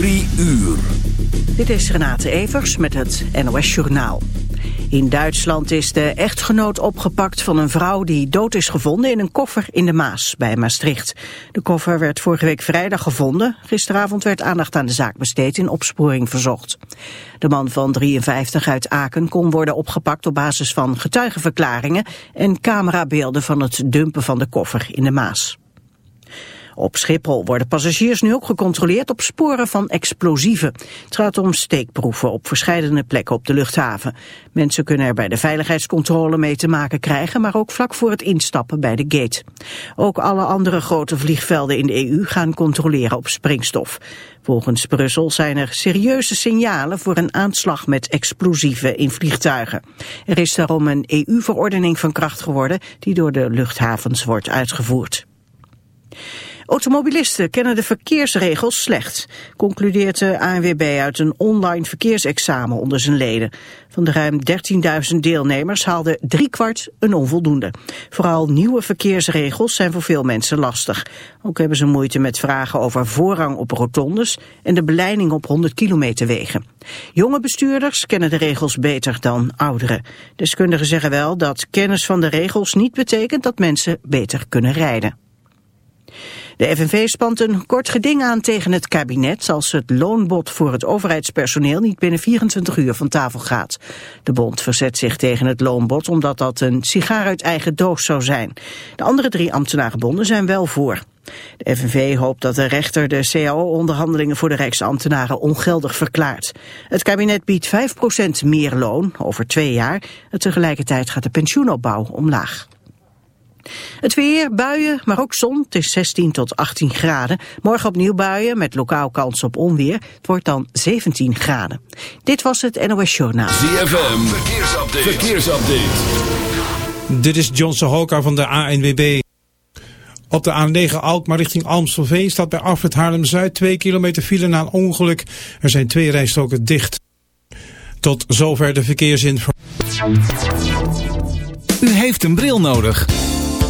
Uur. Dit is Renate Evers met het NOS Journaal. In Duitsland is de echtgenoot opgepakt van een vrouw die dood is gevonden in een koffer in de Maas bij Maastricht. De koffer werd vorige week vrijdag gevonden. Gisteravond werd aandacht aan de zaak besteed in opsporing verzocht. De man van 53 uit Aken kon worden opgepakt op basis van getuigenverklaringen en camerabeelden van het dumpen van de koffer in de Maas. Op Schiphol worden passagiers nu ook gecontroleerd op sporen van explosieven. Het gaat om steekproeven op verschillende plekken op de luchthaven. Mensen kunnen er bij de veiligheidscontrole mee te maken krijgen, maar ook vlak voor het instappen bij de gate. Ook alle andere grote vliegvelden in de EU gaan controleren op springstof. Volgens Brussel zijn er serieuze signalen voor een aanslag met explosieven in vliegtuigen. Er is daarom een EU-verordening van kracht geworden die door de luchthavens wordt uitgevoerd. Automobilisten kennen de verkeersregels slecht, concludeert de ANWB uit een online verkeersexamen onder zijn leden. Van de ruim 13.000 deelnemers haalde driekwart een onvoldoende. Vooral nieuwe verkeersregels zijn voor veel mensen lastig. Ook hebben ze moeite met vragen over voorrang op rotondes en de beleiding op 100 kilometer wegen. Jonge bestuurders kennen de regels beter dan ouderen. Deskundigen zeggen wel dat kennis van de regels niet betekent dat mensen beter kunnen rijden. De FNV spant een kort geding aan tegen het kabinet als het loonbod voor het overheidspersoneel niet binnen 24 uur van tafel gaat. De bond verzet zich tegen het loonbod omdat dat een sigaar uit eigen doos zou zijn. De andere drie ambtenarenbonden zijn wel voor. De FNV hoopt dat de rechter de CAO-onderhandelingen voor de Rijksambtenaren ongeldig verklaart. Het kabinet biedt 5% meer loon over twee jaar tegelijkertijd gaat de pensioenopbouw omlaag. Het weer, buien, maar ook zon. Het is 16 tot 18 graden. Morgen opnieuw buien met lokaal kans op onweer. Het wordt dan 17 graden. Dit was het NOS Journaal. ZFM, verkeersupdate. verkeersupdate. Dit is John Sohoka van de ANWB. Op de A9 Alkmaar richting Almstelveen staat bij Afrit Haarlem-Zuid 2 kilometer file na een ongeluk. Er zijn twee rijstroken dicht. Tot zover de verkeersinformatie. U heeft een bril nodig.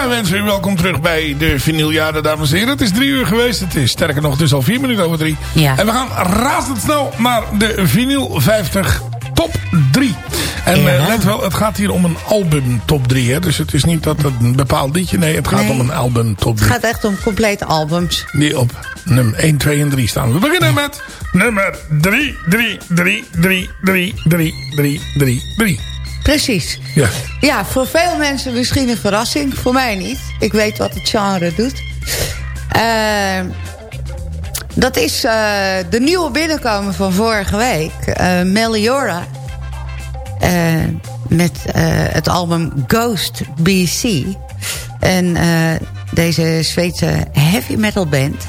Wij wensen u welkom terug bij de vinyljaren, dames en heren. Het is drie uur geweest. Het is sterker nog, het is al vier minuten over drie. Ja. En we gaan razendsnel naar de vinyl 50 top 3. En Ja. eh, let wel, het gaat hier om een album top 3. Hè? Dus het is niet dat het een bepaald liedje... Nee, het gaat Nee. om een album top 3. Het gaat echt om complete albums. Die op nummer 1, 2 en 3 staan. We beginnen met nummer 3, 3, 3, 3, 3, 3, 3, 3, 3. Precies. Ja. ja, voor veel mensen misschien een verrassing. Voor mij niet. Ik weet wat het genre doet. Ehm, dat is eh, de nieuwe binnenkomer van vorige week. Eh, Meliora. Eh, met het album Ghost BC. En deze Zweedse heavy metal band.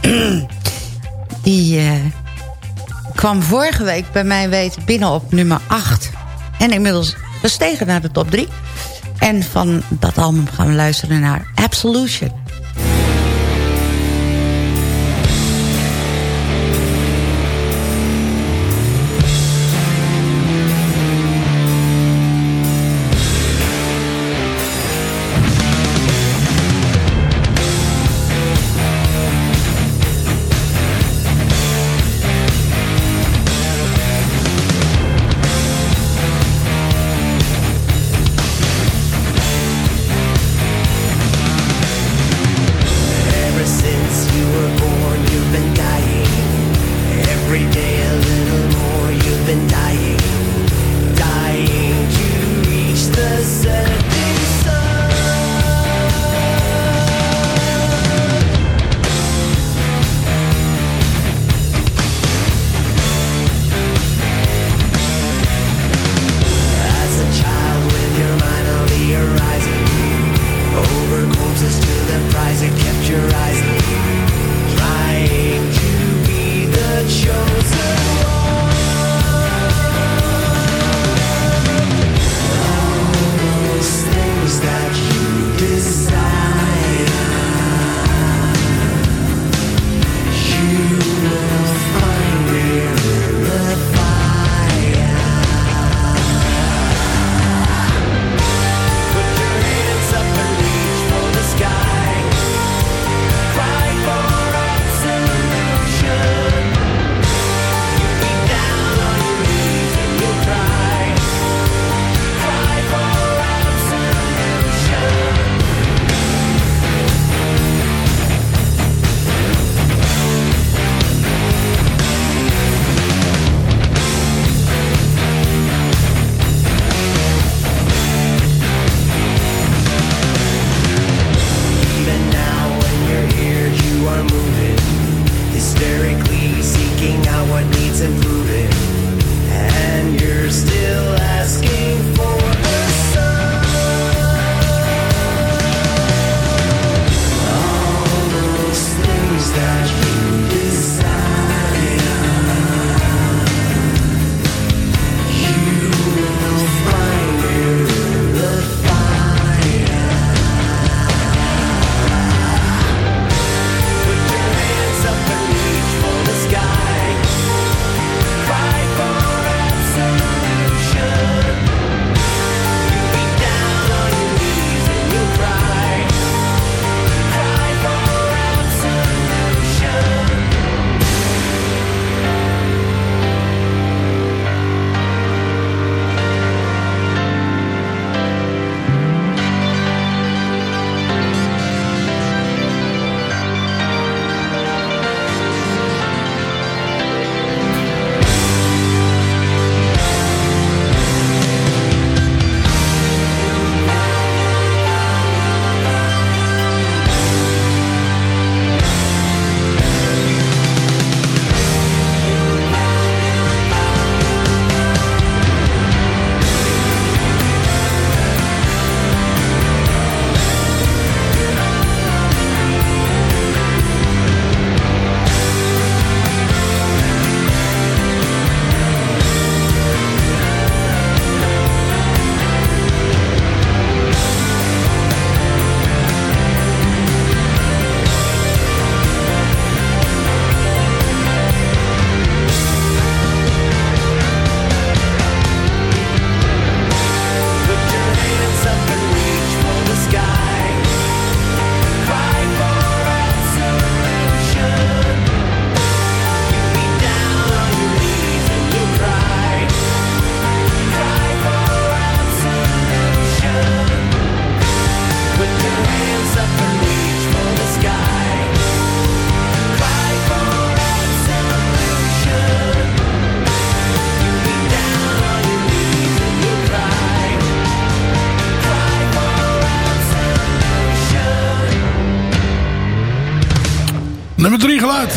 die kwam vorige week bij mij weten binnen op nummer 8. En inmiddels gestegen naar de top 3. En van dat album gaan we luisteren naar Absolution.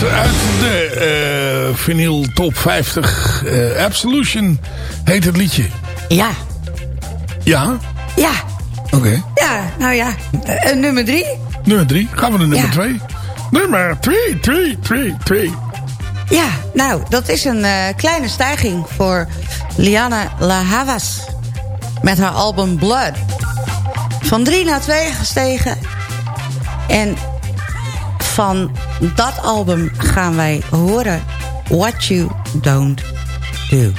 uit, de uh, vinyl top 50. Eh, Absolution heet het liedje. Ja. Ja? Ja. Oké. Ja, nou ja. Eh, nummer 3. Nummer 3. Gaan we naar nummer 2. Nummer 3, 3, 3, 3. Ja, nou, dat is een kleine stijging voor Liana La Havas. Met haar album Blood. Van drie naar twee gestegen. En van dat album gaan wij horen What You Don't Do.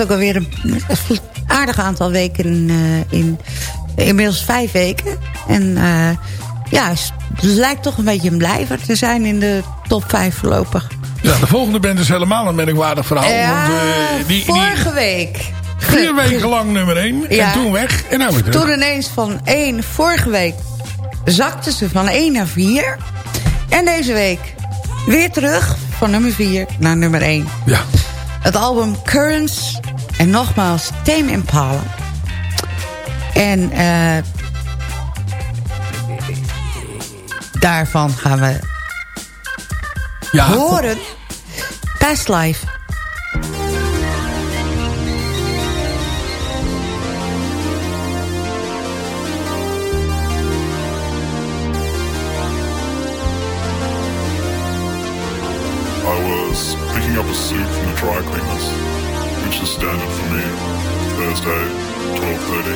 Ook alweer een, een aardig aantal weken eh, in. Inmiddels vijf weken. En eh, ja, het lijkt toch een beetje een blijver te zijn in de top vijf voorlopig. Ja, de volgende band is helemaal een merkwaardig verhaal. Ja, want, eh, die, vorige die week. vier weken lang nummer 1 Ja. en toen weg. En nou weer terug. Toen ineens van 1, vorige week zakte ze van 1 naar 4. En deze week weer terug van nummer 4 naar nummer 1. Ja. Het album Currents en nogmaals Tame Impala. En eh daarvan gaan we Ja, horen Past Life. I was picking up a suit from the dry cleaners, which is standard for me. Thursday, 12.30.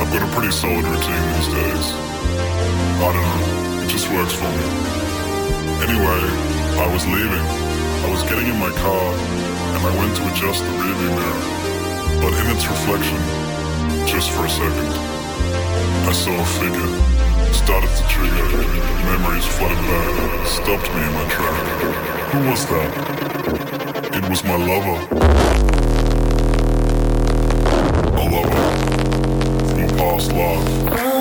I've got a pretty solid routine these days. I don't know, it just works for me. Anyway, I was leaving. I was getting in my car, and I went to adjust the rearview mirror. But in its reflection, just for a second, I saw a figure. Started to trigger. Memories flooded back. Stopped me in my track. Who was that? It was my lover. A lover. From a past life.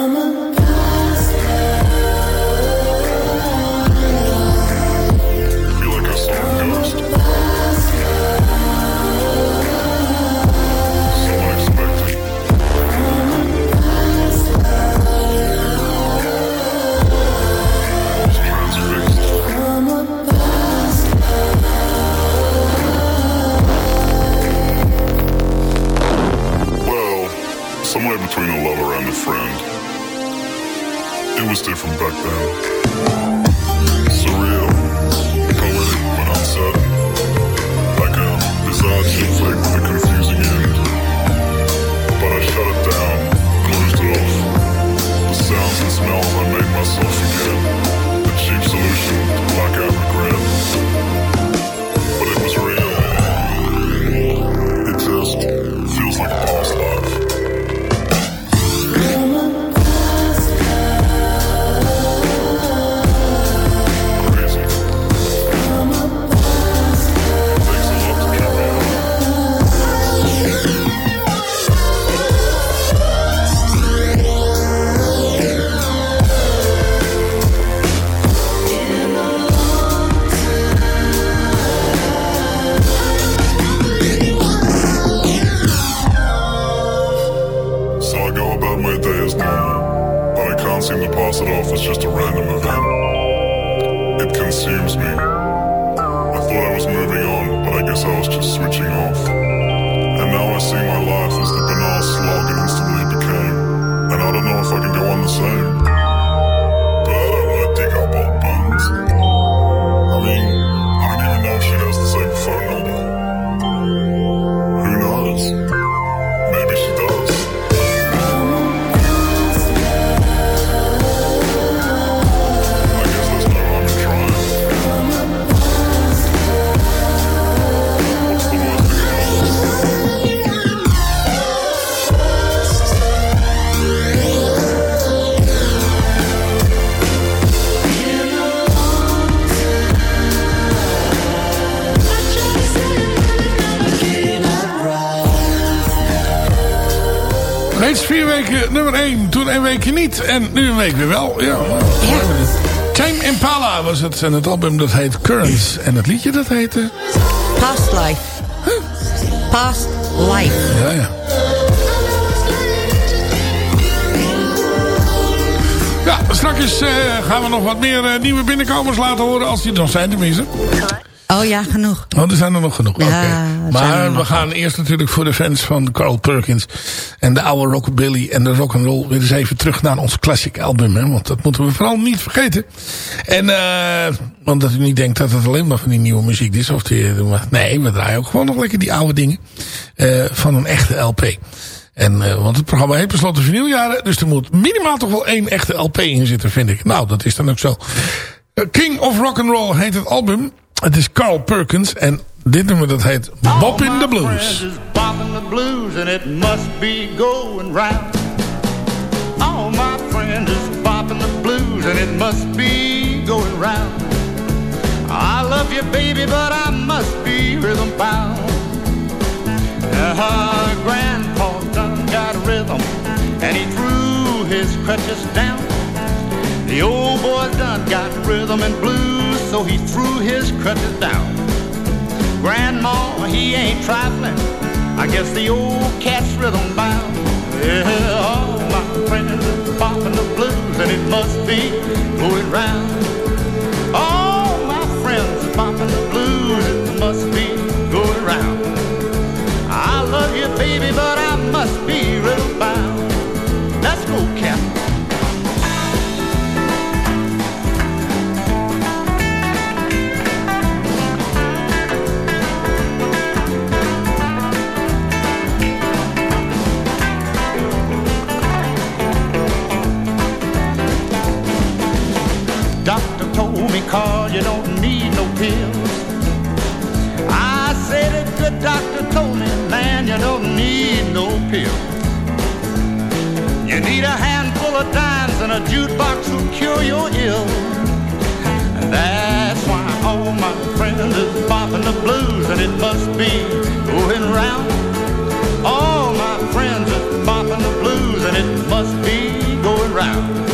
Between a lover and a friend. It was different back then. Surreal, poetic but uncertain. Like a bizarre chick flick with a confusing end. But I shut it down, closed it off. The sounds and smells I made myself forget. The cheap solution to black out regret. Weekje niet. En nu een week weer wel. Ja. Tame Impala was het. En het album dat heet Currents. En het liedje dat heette... Past life. Past life. Ja, ja. Ja, straks eh, gaan we nog wat meer eh, nieuwe binnenkomers laten horen. Als die er nog zijn tenminste. Oh ja, genoeg. Oh, er zijn er nog genoeg. Ja, Maar we gaan eerst natuurlijk voor de fans van Carl Perkins. En de oude rockabilly en de rock'n'roll. Weer eens even terug naar ons classic album. Hè? Want dat moeten we vooral niet vergeten. En, eh want dat u niet denkt dat het alleen maar van die nieuwe muziek is. Of die, nee, we draaien ook gewoon nog lekker die oude dingen. eh, van een echte LP. En, eh, want het programma heet besloten vinyljaren. Dus er moet minimaal toch wel één echte LP in zitten, vind ik. Nou, dat is dan ook zo. Eh, King of Rock'n'Roll heet het album. Het is Carl Perkins. En dit nummer dat heet Bob in the Blues. Bopping the blues and it must be going round. All my friends is bopping the blues and it must be going round. I love you, baby, but I must be rhythm bound. Uh, Grandpa done got rhythm and he threw his crutches down. The old boy done got rhythm and blues, so he threw his crutches down. Grandma, he ain't trifling. I guess the old cat's rhythm bound. Yeah, all my friends are bopping the blues, and it must be going round. All my friends are bopping the blues, it must be going round. I love you, baby, but I me cause you don't need no pills. I said a good doctor told me, man, you don't need no pills. You need a handful of dimes and a jukebox to cure your ills. And that's why all my friends is bopping the blues and it must be going round. All my friends is bopping the blues and it must be going round.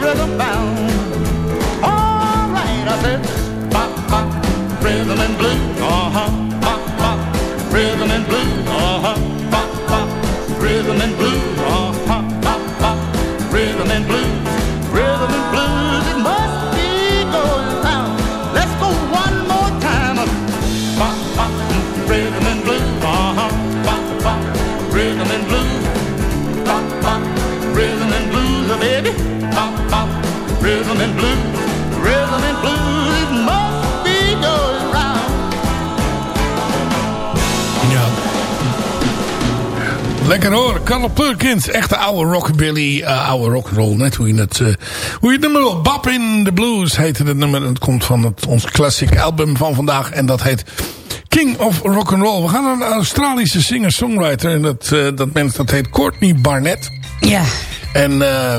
Rhythm bound. All right, I said, bop, bop, rhythm and blues, uh-huh, bop, rhythm and blues, rhythm and blues, it must be going round. Ja. Lekker hoor. Carl Perkins. Echte oude rockabilly. eh, oude rock'n'roll. Net hoe je het, eh, hoe je het nummer wil. Bop in the Blues heette het nummer. Het komt van het, ons classic album van vandaag. En dat heet King of Rock'n'Roll. We gaan naar een Australische singer-songwriter. En dat, eh, dat mens dat heet Courtney Barnett. Ja. En eh,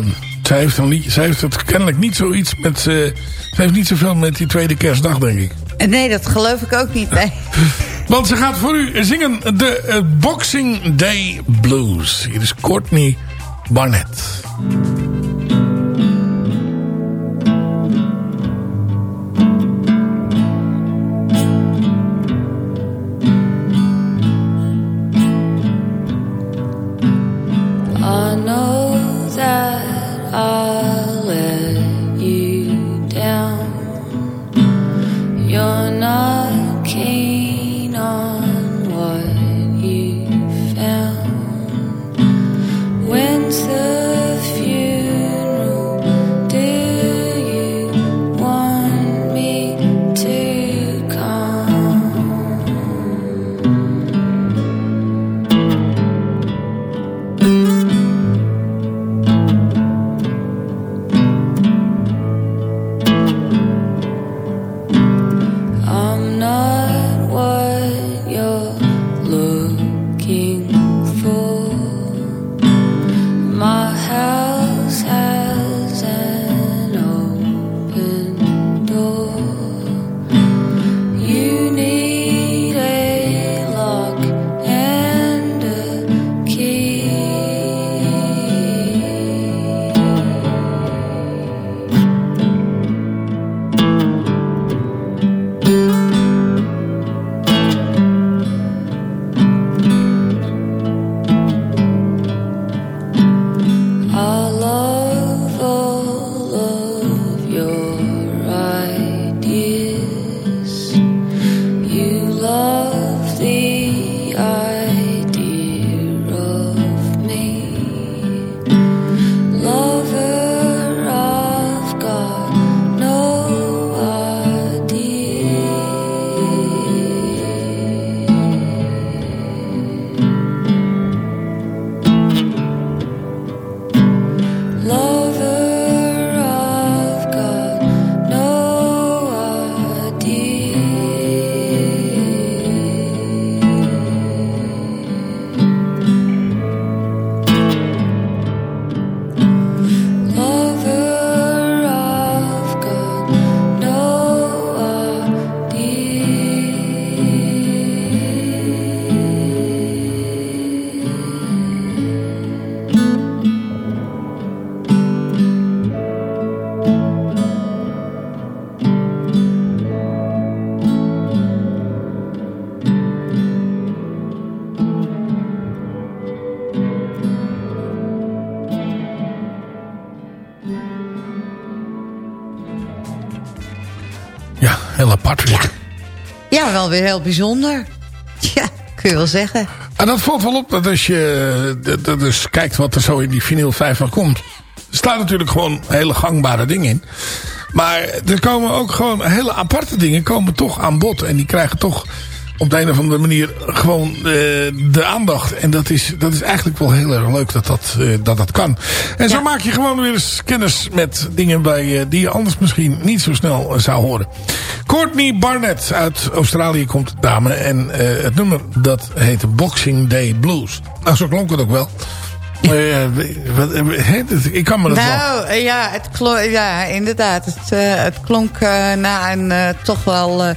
zij, heeft liedje, zij heeft het kennelijk niet zoiets met... eh, zij heeft niet zoveel met die tweede kerstdag, denk ik. Nee, dat geloof ik ook niet. Nee. Want ze gaat voor u zingen de eh, Boxing Day Blues. Hier is Courtney Barnett. Weer heel bijzonder. Ja, kun je wel zeggen. En dat valt wel op dat als je dat- dat dus kijkt wat er zo in die vinyl 50 komt. Er staan natuurlijk gewoon hele gangbare dingen in. Maar er komen ook gewoon hele aparte dingen komen toch aan bod. En die krijgen toch op de een of andere manier gewoon eh, de aandacht. En dat is, dat is eigenlijk wel heel erg leuk dat dat, eh, dat, dat kan. En zo maak je gewoon weer eens kennis met dingen bij, eh, die je anders misschien niet zo snel zou horen. Courtney Barnett uit Australië komt dame. En het nummer dat heet Boxing Day Blues. Nou, zo klonk het ook wel. Ik kan me dat wel... Nou, eh, ja, het klonk, ja, inderdaad. Het, het klonk na een toch wel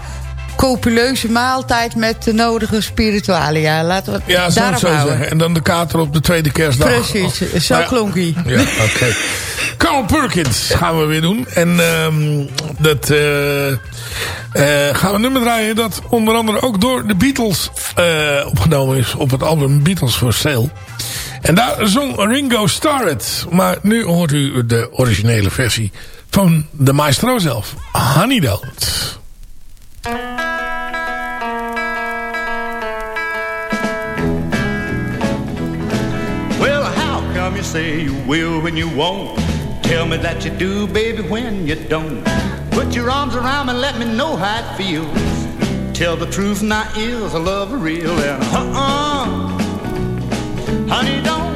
copuleuze maaltijd met de nodige spiritualia. Laten we het Ja, daarop zo houden. zeggen. En dan de kater op de tweede kerstdag. Precies, zo Maar ja, klonk hij. Ja, oké. Carl Perkins gaan we weer doen. En ehm, dat eh, eh, gaan we nummer draaien dat onder andere ook door de Beatles eh, opgenomen is op het album Beatles for Sale. En daar zong Ringo Starr het. Maar nu hoort u de originele versie van de maestro zelf. Honey Don't. Say you will when you won't? Tell me that you do, baby, when you don't. Put your arms around me, and let me know how it feels. Tell the truth, not is I love real. And uh-uh, honey, don't.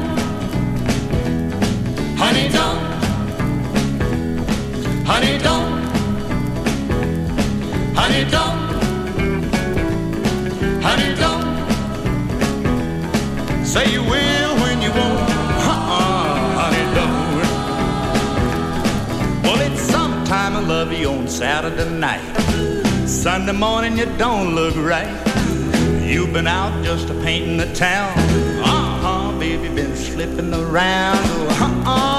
Honey, don't. Honey, don't. Honey, don't. Honey, don't. Say you will love you on Saturday night. Sunday morning you don't look right. You've been out just a painting the town. Uh-huh, baby, been slipping around. Uh-uh,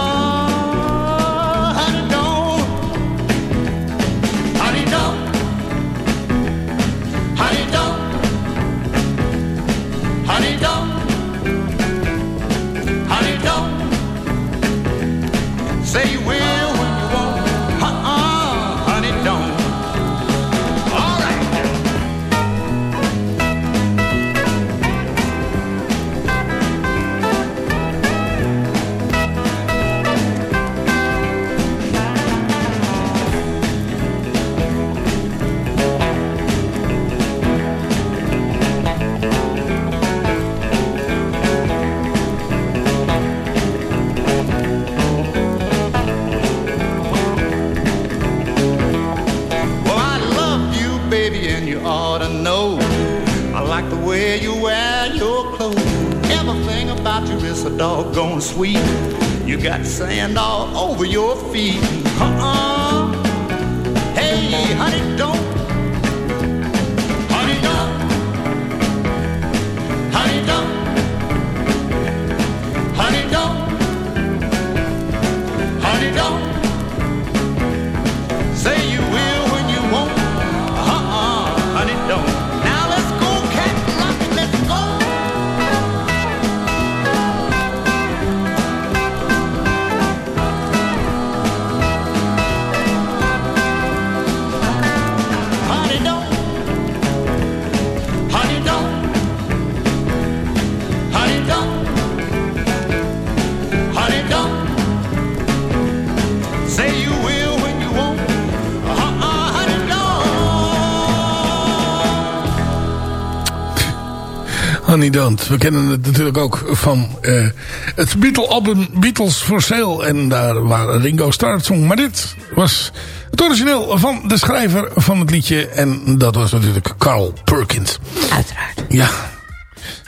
Don't. We kennen het natuurlijk ook van eh, het Beatle-album Beatles for Sale. En daar waar Ringo Starr het zong. Maar dit was het origineel van de schrijver van het liedje. En dat was natuurlijk Carl Perkins. Uiteraard. Ja,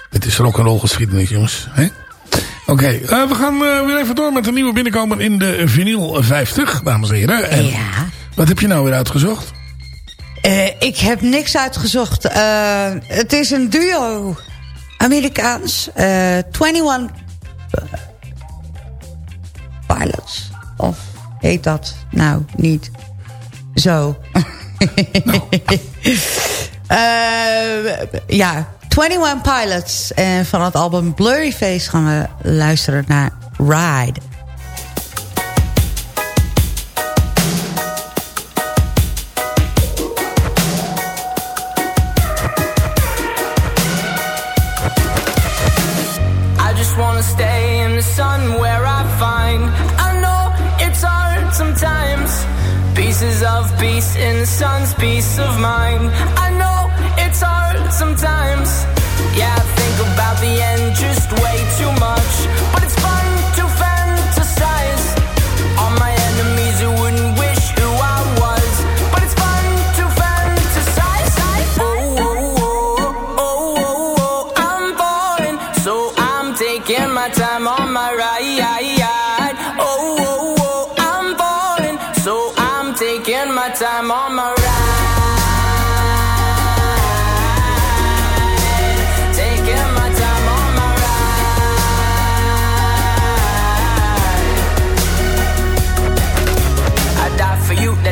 het is rock'n'roll geschiedenis, jongens. hè? Oké, eh, we gaan eh, weer even door met een nieuwe binnenkomer in de vinyl 50, dames en heren. En Ja. Wat heb je nou weer uitgezocht? Eh, ik heb niks uitgezocht. Eh, het is een duo. Amerikaans. eh 21 Pilots. Of heet dat nou niet zo? Eh, ja, 21 Pilots. En van het album Blurry Face gaan we luisteren naar Ride. Sun where I find. I know it's hard sometimes. Pieces of peace in the sun's peace of mind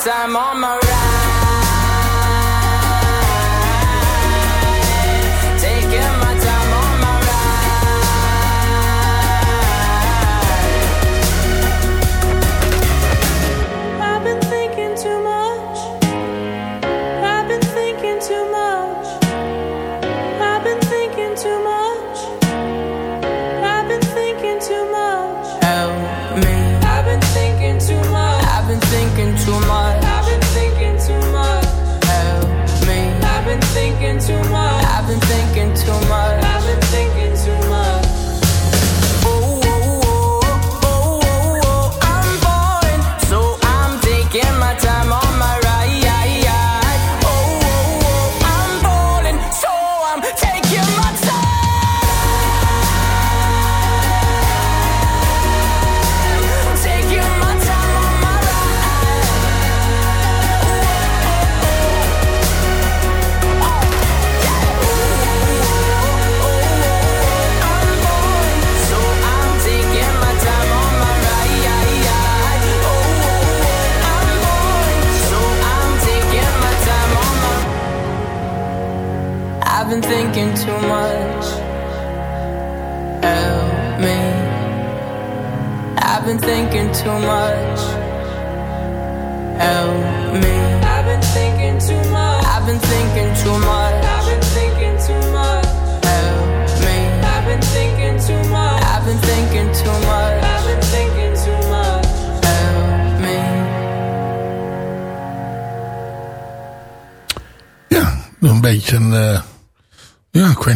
time on my so much.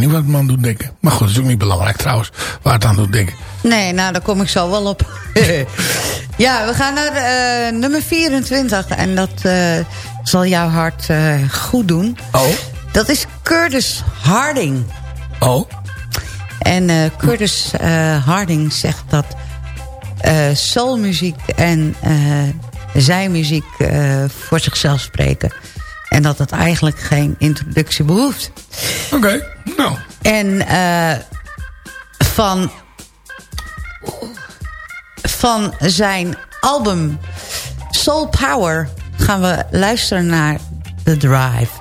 Weet niet wat het man doet denken. Maar goed, dat is ook niet belangrijk trouwens. Waar het aan doet denken. Nee, nou, daar kom ik zo wel op. ja, we gaan naar eh, nummer 24. En dat eh, zal jouw hart eh, goed doen. Oh. Dat is Curtis Harding. Oh. En Curtis Harding zegt dat soulmuziek en zijmuziek voor zichzelf spreken. En dat het eigenlijk geen introductie behoeft. Oké, nou. En eh, van, van zijn album Soul Power gaan we luisteren naar The Drive.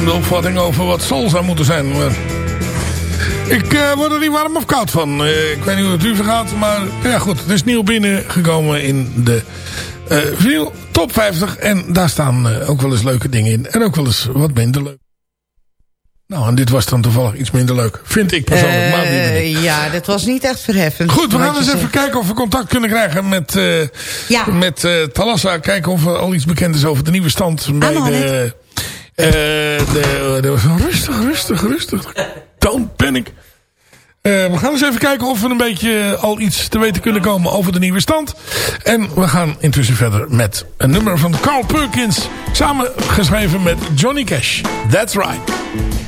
Vreemde opvatting over wat soul zou moeten zijn. Maar ik eh, word er niet warm of koud van. Eh, ik weet niet hoe het u vergaat. Maar ja goed, het is nieuw binnengekomen in de vinyl top 50. En daar staan ook wel eens leuke dingen in. En ook wel eens wat minder leuk. Nou, en dit was dan toevallig iets minder leuk. Vind ik persoonlijk. maar ja, dat was niet echt verheffend. Goed, we gaan eens even kijken of we contact kunnen krijgen met, Ja. met eh, Talassa. Kijken of er al iets bekend is over de nieuwe stand bij de, de, de... Rustig, rustig, rustig. Don't panic. Eh, we gaan eens even kijken of we een beetje al iets te weten kunnen komen over de nieuwe stand. En we gaan intussen verder met een nummer van Carl Perkins. Samen geschreven met Johnny Cash. That's right.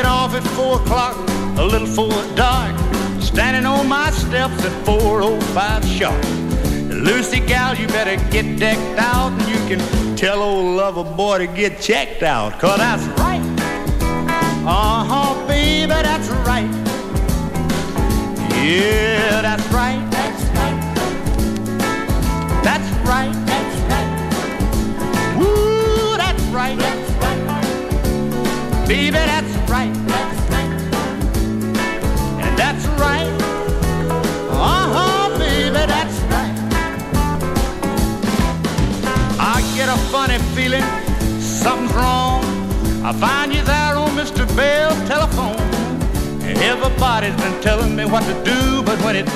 Get off at four o'clock, a little before dark. Standing on my steps at 405 sharp. Lucy gal, you better get decked out and you can tell old lover boy to get checked out. Cause that's right. Uh-huh, baby, that's right. Yeah, that's right. That's right. That's right. That's right. Woo, that's right. That's right. Baby, that's right. That's right. And that's right. Uh-huh, baby, that's right. I get a funny feeling something's wrong. I find you there on Mr. Bell's telephone. Everybody's been telling me what to do, but when it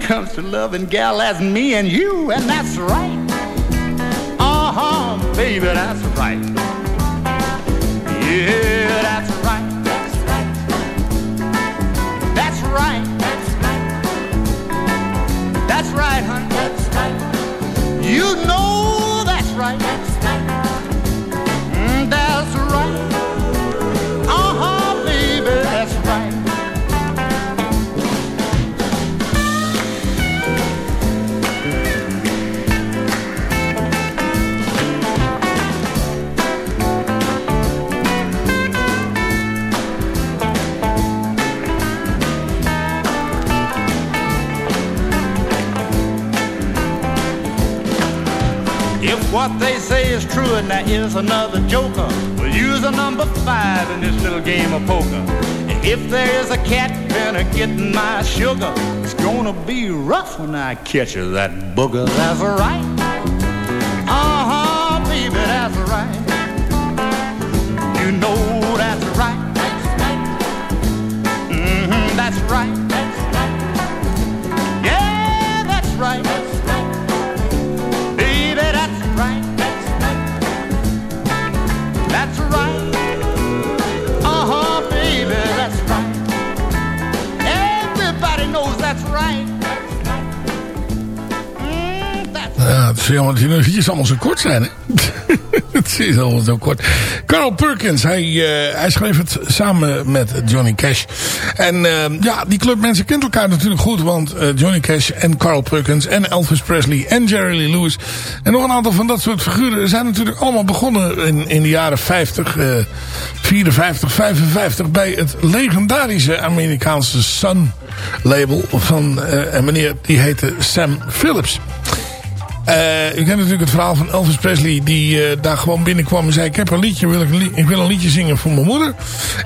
comes to loving gal, that's me and you, and that's right. Uh-huh, baby, that's right. Yeah, that's You know there is another joker, we'll use a number five in this little game of poker. If there is a cat gonna get my sugar, it's gonna be rough when I catch her, that booger. That's right. Dat die nummertjes allemaal zo kort zijn, het is allemaal zo kort. Carl Perkins, hij, eh, hij schreef het samen met Johnny Cash. En eh, ja, die club mensen kent elkaar natuurlijk goed. Want eh, Johnny Cash en Carl Perkins en Elvis Presley en Jerry Lee Lewis... en nog een aantal van dat soort figuren zijn natuurlijk allemaal begonnen in, in de jaren 50, eh 54, 55... bij het legendarische Amerikaanse Sun label van een meneer die heette Sam Phillips. Eh, u kent natuurlijk het verhaal van Elvis Presley... die eh, daar gewoon binnenkwam en zei... ik heb een liedje, wil ik, ik wil een liedje zingen voor mijn moeder.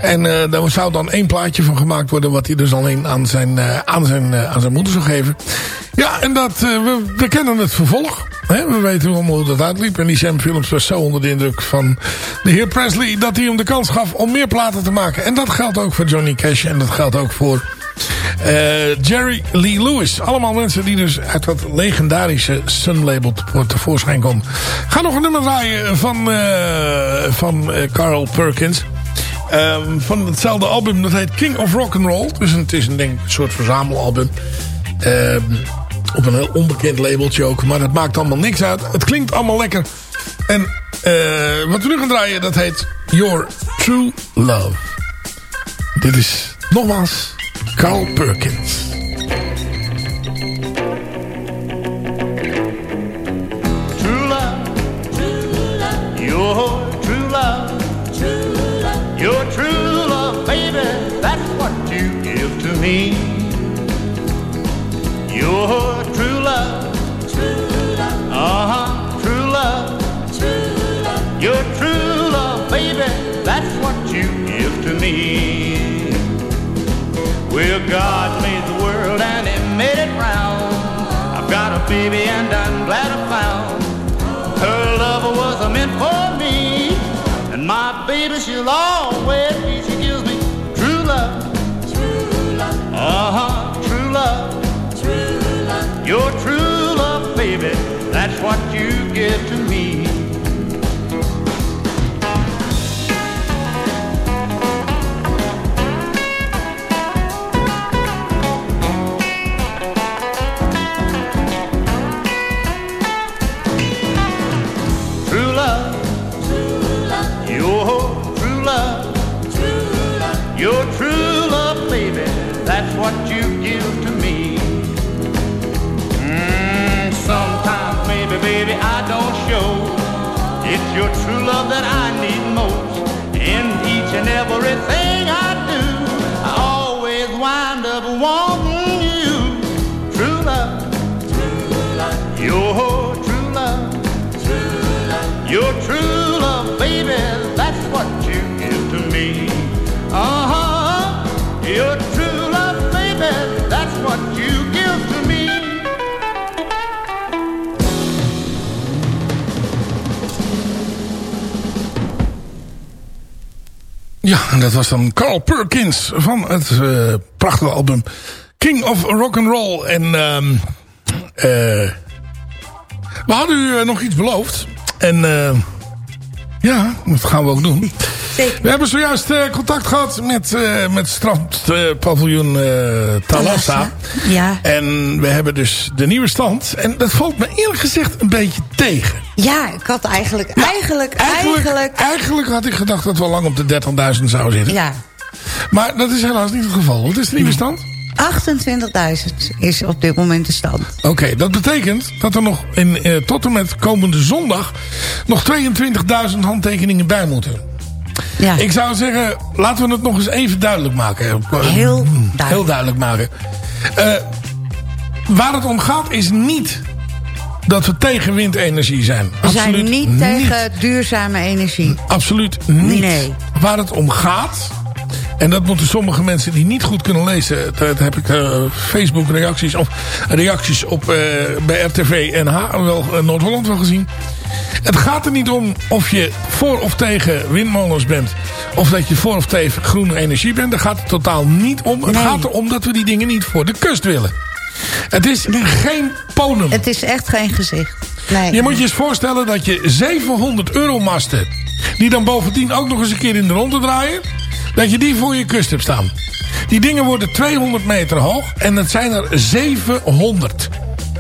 En eh daar zou dan één plaatje van gemaakt worden... wat hij dus alleen aan zijn, aan zijn, aan zijn moeder zou geven. Ja, en dat, we, we kennen het vervolg. Hè? We weten hoe dat uitliep. En die Sam Phillips was zo onder de indruk van de heer Presley... dat hij hem de kans gaf om meer platen te maken. En dat geldt ook voor Johnny Cash. En dat geldt ook voor Jerry Lee Lewis. Allemaal mensen die dus uit dat legendarische Sun label te, tevoorschijn komen. Ga nog een nummer draaien van, eh, van eh, Carl Perkins. Ehm, van hetzelfde album. Dat heet King of Rock and Roll. Dus het is een, denk, een soort verzamelalbum. Ehm, op een heel onbekend labeltje ook. Maar dat maakt allemaal niks uit. Het klinkt allemaal lekker. En eh, wat we nu gaan draaien, dat heet Your True Love. Dit is nogmaals Carl Perkins. True love, true love, your true love, your true love, baby, that's what you give to me. Your God made the world and He made it round. I've got a baby and I'm glad I found her love was meant for me. And my baby, she'll always be. She gives me true love. Uh huh, True love. true love. Your true love, baby, that's what you give to me. Everything Ja, en dat was dan Carl Perkins van het eh, prachtige album King of Rock and Roll. En eh, we hadden u eh, nog iets beloofd. En eh, ja, dat gaan we ook doen. We hebben zojuist eh, contact gehad met, eh met strandpaviljoen eh Talassa. Ja. En we hebben dus de nieuwe stand. En dat valt me eerlijk gezegd een beetje tegen. Ja, ik had eigenlijk, eigenlijk, eigenlijk... Eigenlijk had ik gedacht dat we al lang op de 30.000 zouden zitten. Ja, Maar dat is helaas niet het geval. Wat is de nieuwe stand? 28.000 is op dit moment de stand. Oké, dat betekent dat er nog in, eh, tot en met komende zondag nog 22.000 handtekeningen bij moeten. Ja. Ik zou zeggen, laten we het nog eens even duidelijk maken. Heel duidelijk. Heel duidelijk maken. Eh, waar het om gaat is niet dat we tegen windenergie zijn. We zijn niet tegen duurzame energie. Absoluut niet. Nee. Waar het om gaat... En dat moeten sommige mensen die niet goed kunnen lezen... dat heb ik eh, Facebook reacties of reacties op eh, bij RTV NH... wel Noord-Holland wel gezien. Het gaat er niet om of je voor of tegen windmolens bent... of dat je voor of tegen groene energie bent. Daar gaat het totaal niet om. Het Nee. gaat erom dat we die dingen niet voor de kust willen. Het is geen ponum. Het is echt geen gezicht. Nee. Je moet je eens voorstellen dat je 700 euro masten... die dan bovendien ook nog eens een keer in de ronde draaien... dat je die voor je kust hebt staan. Die dingen worden 200 meter hoog en dat zijn er 700.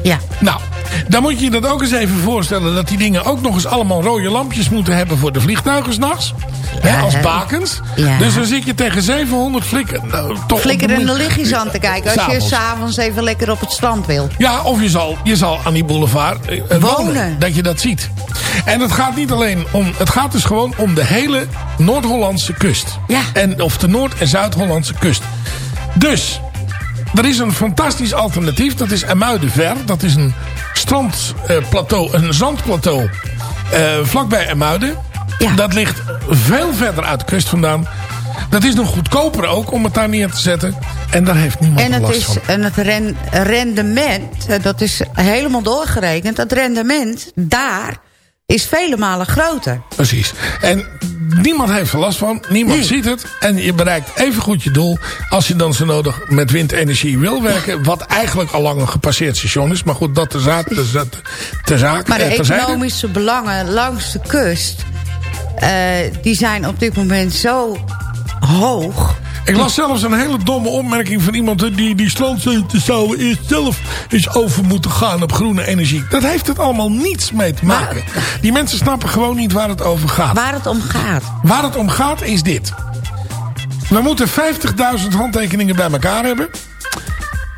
Ja. Nou, dan moet je je dat ook eens even voorstellen... dat die dingen ook nog eens allemaal rode lampjes moeten hebben... voor de vliegtuigen s'nachts. hè, als bakens. Ja. Dus dan zit je tegen 700 flikken. Nou, toch, Flikkerende lichtjes aan te kijken. Als je S'avonds. s'avonds even lekker op het strand wil. Ja, of je zal, je zal aan die boulevard eh, eh, wonen. Wonen. Dat je dat ziet. En het gaat niet alleen om... Het gaat dus gewoon om de hele Noord-Hollandse kust. Ja. En, of de Noord- en Zuid-Hollandse kust. Dus, Er is een fantastisch alternatief. Dat is Emuidenver. Dat is een strandplateau, een zandplateau eh, vlakbij Emuiden. Dat ligt veel verder uit de kust vandaan. Dat is nog goedkoper ook om het daar neer te zetten. En daar heeft niemand En het, last is, van. en het ren- rendement, eh, dat is helemaal doorgerekend. Het rendement daar is vele malen groter. Precies. En niemand heeft er last van. Niemand ziet het. En je bereikt even goed je doel. Als je dan zo nodig met windenergie wil werken. Wat eigenlijk al lang een gepasseerd station is. Maar goed, dat ter zaak. Zaak Maar de eh, economische belangen langs de kust... eh, die zijn op dit moment zo hoog. Ik las zelfs een hele domme opmerking van iemand die die strandcenten zou eerst zelf eens over moeten gaan op groene energie. Dat heeft het allemaal niets mee te maken. Die mensen snappen gewoon niet waar het over gaat. Waar het om gaat. Waar het om gaat is dit. We moeten 50.000 handtekeningen bij elkaar hebben.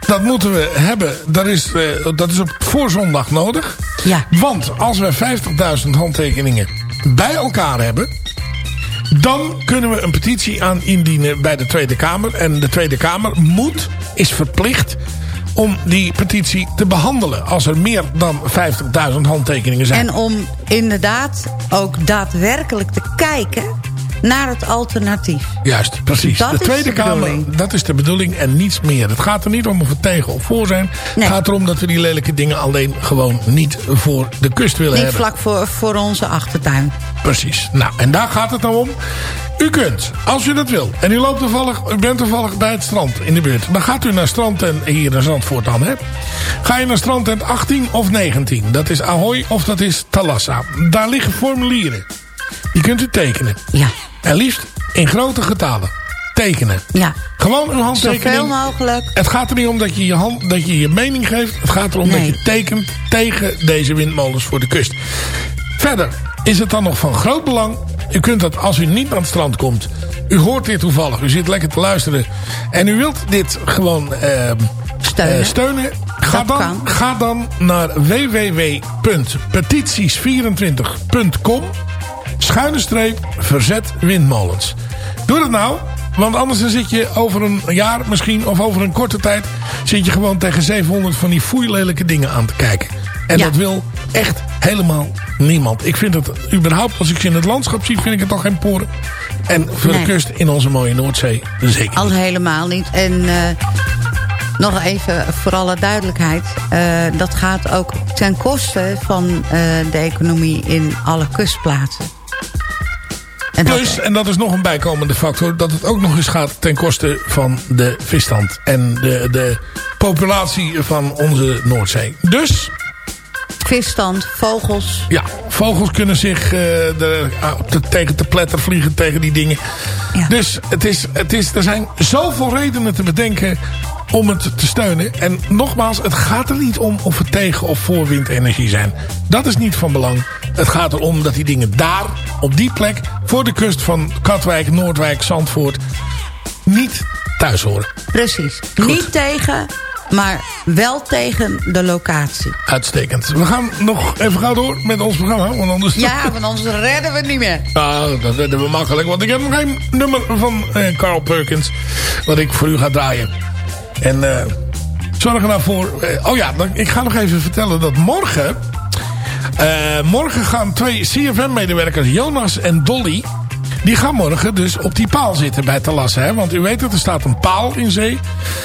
Dat moeten we hebben. Dat is, eh, dat is op voor zondag nodig. Ja. Want als we 50.000 handtekeningen bij elkaar hebben... dan kunnen we een petitie aan indienen bij de Tweede Kamer. En de Tweede Kamer moet, is verplicht om die petitie te behandelen. Als er meer dan 50.000 handtekeningen zijn. En om inderdaad ook daadwerkelijk te kijken naar het alternatief. Juist, precies. Dat de is Tweede de Kamer, bedoeling. dat is de bedoeling en niets meer. Het gaat er niet om of we tegen of voor zijn. Het gaat erom dat we die lelijke dingen alleen gewoon niet voor de kust willen Niet hebben. vlak voor, voor onze achtertuin. Precies. Nou, en daar gaat het nou om. U kunt, als u dat wil, en u, loopt toevallig, u bent toevallig bij het strand in de buurt. Dan gaat u naar strandtent, hier in Zandvoort dan, hè. Ga je naar strandtent 18 of 19. Dat is Ahoy of dat is Talassa. Daar liggen formulieren. Die kunt u tekenen. Ja. En liefst in grote getalen. Tekenen. Ja. Gewoon een handtekening. Zoveel mogelijk. Het gaat er niet om dat je je, hand, dat je je mening geeft. Het gaat erom Nee. dat je tekent tegen deze windmolens voor de kust. Verder is het dan nog van groot belang. U kunt dat als u niet aan het strand komt. U hoort dit toevallig. U zit lekker te luisteren. En u wilt dit gewoon ehm, Steunen. eh, steunen. Ga Dat dan, kan. ga dan naar www.petities24.com Schuine streep verzet windmolens. Doe dat nou. Want anders dan zit je over een jaar misschien of over een korte tijd... zit je gewoon tegen 700 van die foeilelijke dingen aan te kijken. En Ja. dat wil echt helemaal niemand. Ik vind het überhaupt, als ik ze in het landschap zie, vind ik het toch geen poren. En voor Nee. de kust in onze mooie Noordzee zeker Al helemaal niet. En eh, nog even voor alle duidelijkheid. eh, dat gaat ook ten koste van eh, de economie in alle kustplaatsen. En dat- Plus, en dat is nog een bijkomende factor... dat het ook nog eens gaat ten koste van de visstand. En de, de populatie van onze Noordzee. Dus, Visstand, vogels. ja, vogels kunnen zich eh, de, te- tegen te pletter vliegen tegen die dingen. Dus het is, het is, er zijn zoveel redenen te bedenken om het te steunen. En nogmaals, het gaat er niet om of we tegen of voor windenergie zijn. Dat is niet van belang. Het gaat erom dat die dingen daar, op die plek... voor de kust van Katwijk, Noordwijk, Zandvoort... niet thuis horen. Precies. Niet tegen, maar wel tegen de locatie. Uitstekend. We gaan nog even gauw door met ons programma. Want anders... Ja, want anders redden we het niet meer. Nou, dat redden we makkelijk. Want ik heb nog een nummer van eh, Carl Perkins. Wat ik voor u ga draaien. En eh, zorg er nou voor... eh, oh ja, dan, ik ga nog even vertellen dat morgen... eh, morgen gaan twee CFM-medewerkers, Jonas en Dolly... Die gaan morgen dus op die paal zitten bij Talassa. Want u weet het, er staat een paal in zee.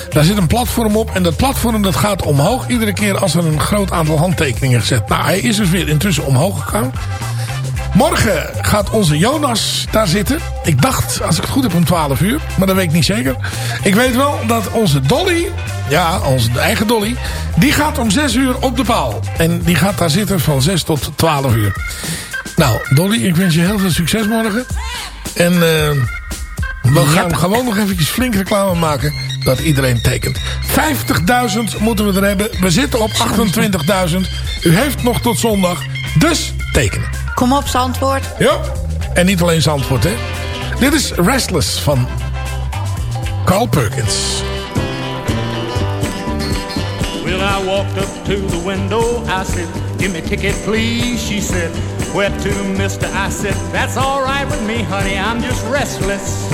Daar zit een platform op. En dat platform dat gaat omhoog iedere keer als er een groot aantal handtekeningen gezet. Nou, hij is dus weer intussen omhoog gegaan. Morgen gaat onze Jonas daar zitten. Ik dacht, als ik het goed heb, om 12 uur. Maar dat weet ik niet zeker. Ik weet wel dat onze Dolly, ja, onze eigen Dolly... die gaat om 6 uur op de paal. En die gaat daar zitten van 6 tot 12 uur. Nou, Dolly, ik wens je heel veel succes morgen. En eh, we gaan gewoon nog eventjes flink reclame maken... dat iedereen tekent. 50.000 moeten we er hebben. We zitten op 28.000. U heeft nog tot zondag. Dus tekenen. Kom op, Zandvoort. Ja, en niet alleen Zandvoort, hè. Dit is Restless van Carl Perkins. Well, I walked up to the window. I said, Give me a ticket, please. She said, Where to, mister? I said, That's all right with me, honey. I'm just restless.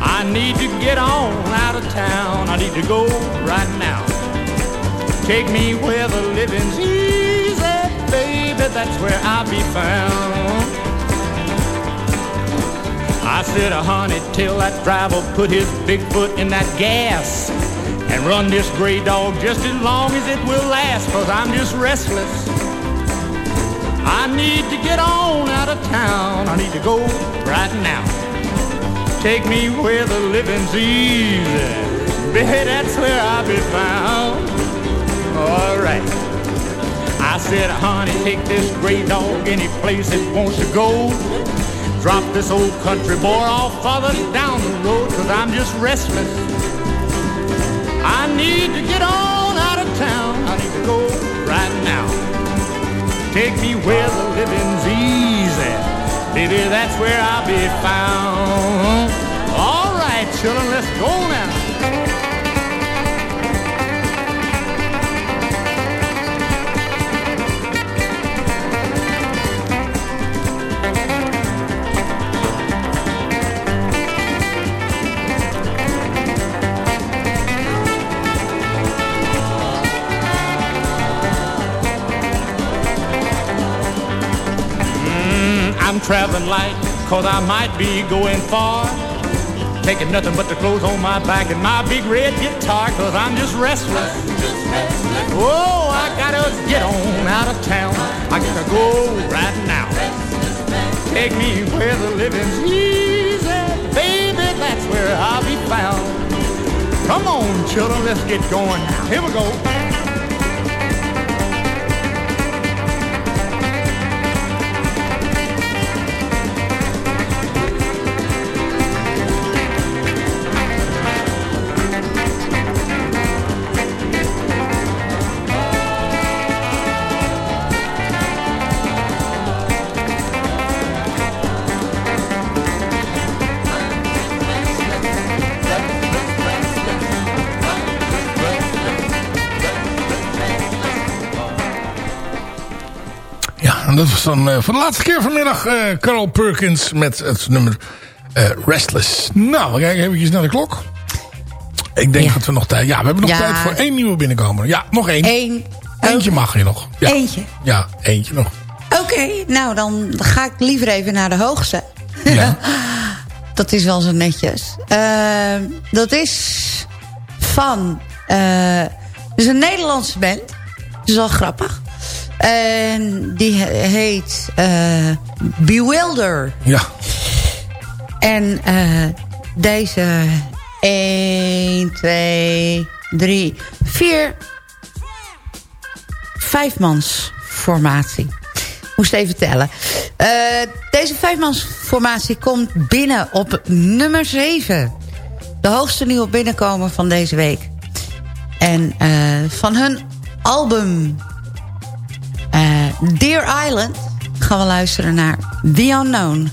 I need to get on out of town. I need to go right now. Take me where the living's easy, baby. That's where I'll be found. I said, honey, tell that driver put his big foot in that gas and run this gray dog just as long as it will last, cause I'm just restless. I need to get on out of town. I need to go right now. Take me where the living's easy. Baby, that's where I'll be found. All right. I said, honey, take this gray dog any place it wants to go. Drop this old country boy off farther down the road, cause I'm just restless. I need to get on out of town. I need to go right now. Take me where the living's easy. Baby, that's where I'll be found. All right, children, let's go now. I'm traveling light, cause I might be going far. Taking nothing but the clothes on my back and my big red guitar, cause I'm just restless. Oh, I gotta get on out of town. I gotta go right now. Take me where the living's easy, baby, that's where I'll be found. Come on, children, let's get going now. Here we go. Dat was dan eh, voor de laatste keer vanmiddag eh, Carol Perkins met het nummer eh, Restless. Nou, we kijken eventjes naar de klok. Ik denk dat we nog tijd... Ja, we hebben nog Ja. tijd voor één nieuwe binnenkomer. Ja, nog één. Eén. Eentje mag je nog. Ja. Eentje. Ja, eentje nog. Oké, nou dan ga ik liever even naar de hoogste. Ja. dat is wel zo netjes. Eh, dat is van... het is een Nederlandse band. Dat is wel grappig. En die he- heet eh, Bewilder. Ja. En eh, deze 1, 2, 3, 4, vijfmansformatie. Moest even tellen. Eh, deze vijfmansformatie komt binnen op nummer 7. De hoogste nieuwe binnenkomer van deze week. En van hun album eh, Dear Island gaan we luisteren naar The Unknown.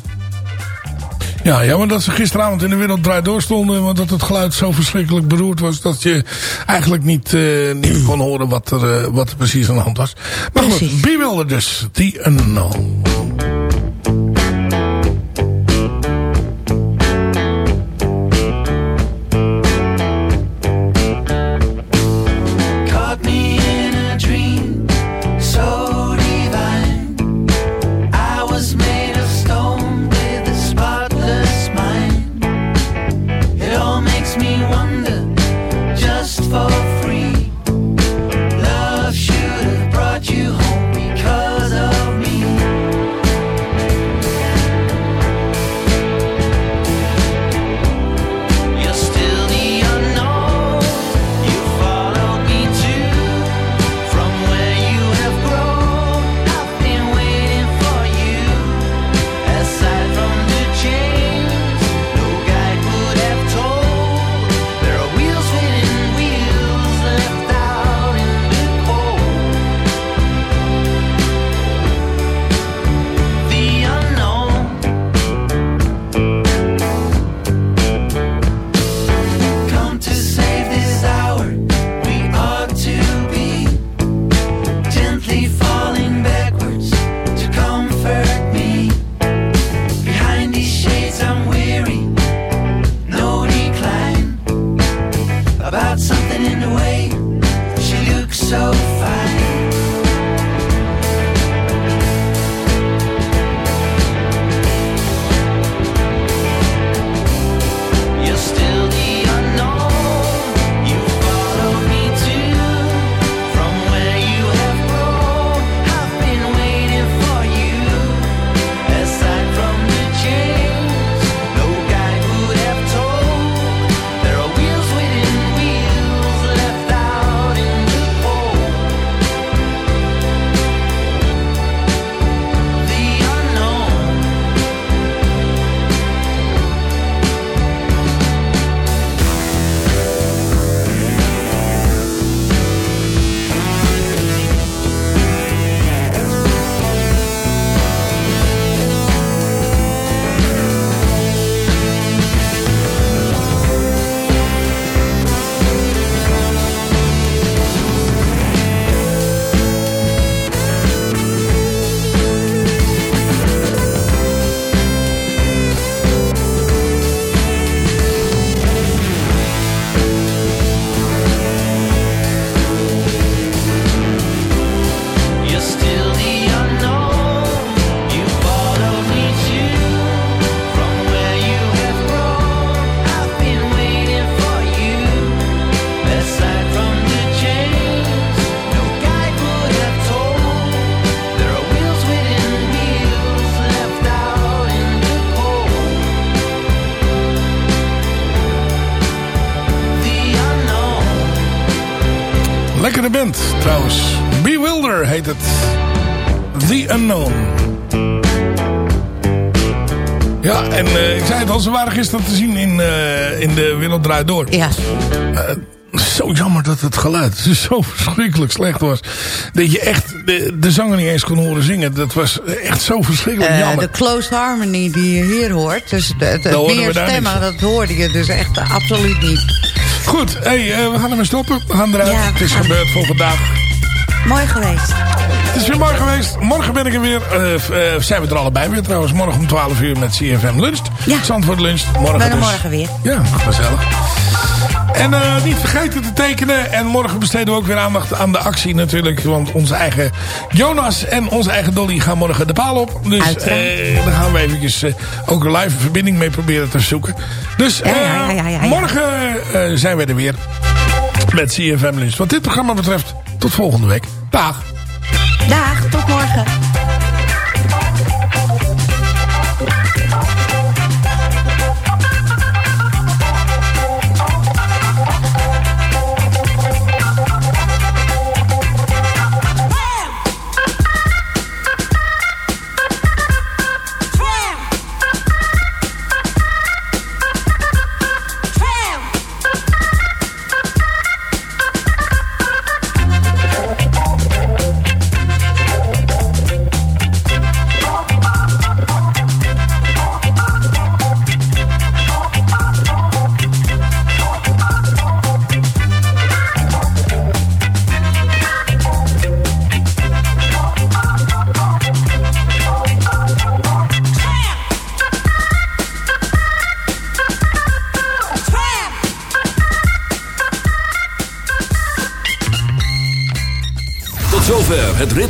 Ja, jammer dat ze gisteravond in de wereld draai door stonden. Want dat het geluid zo verschrikkelijk beroerd was. Dat je eigenlijk niet, eh, niet kon horen wat er, eh, wat er precies aan de hand was. Maar goed, Bewilder dus. The Unknown. Het al, ze waren gisteren te zien in, eh, in de Wereld Draait Door. Ja. Eh, zo jammer dat het geluid zo verschrikkelijk slecht was. Dat je echt de, de zanger niet eens kon horen zingen. Dat was echt zo verschrikkelijk Eh, jammer. de close harmony die je hier hoort. Dus het, het Dat hoorden we meer stemmen, dat hoorde je dus echt absoluut niet. Goed, hey, we gaan ermee stoppen. We gaan eruit. Ja, het is gebeurd voor vandaag. Mooi geweest. Het is weer mooi geweest. Morgen ben ik er weer. Eh, eh, zijn we er allebei weer trouwens. Morgen om 12 uur met CFM Lunch. Ja. Zandvoort Lunch. Morgen ben er dus. morgen weer. Ja, gezellig. En eh, niet vergeten te tekenen. En morgen besteden we ook weer aandacht aan de actie natuurlijk. Want onze eigen Jonas en onze eigen Dolly gaan morgen de paal op. Dus eh, daar gaan we eventjes ook een live verbinding mee proberen te zoeken. Dus Ja, ja, ja, morgen zijn we er weer. Met CFM Lunch. Wat dit programma betreft, tot volgende week. Dag. Tot morgen.